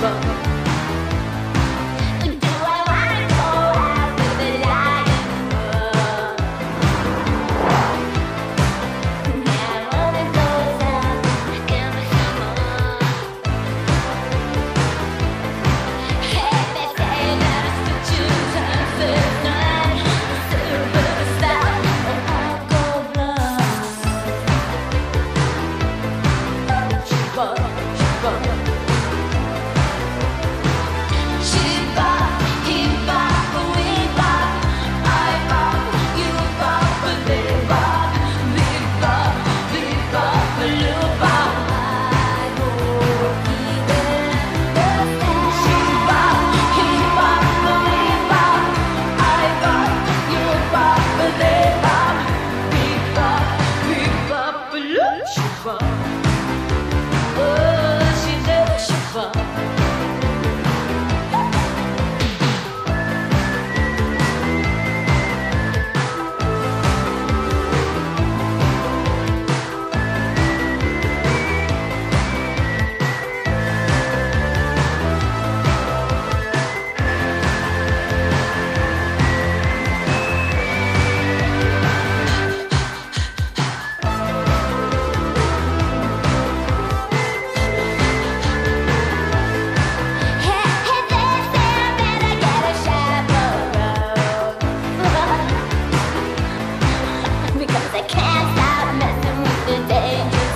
감.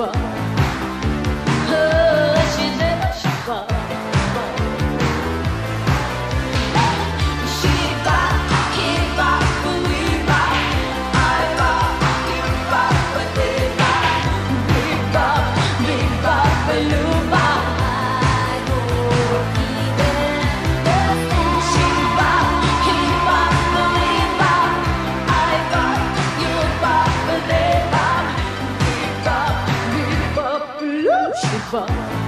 fun. Shiva.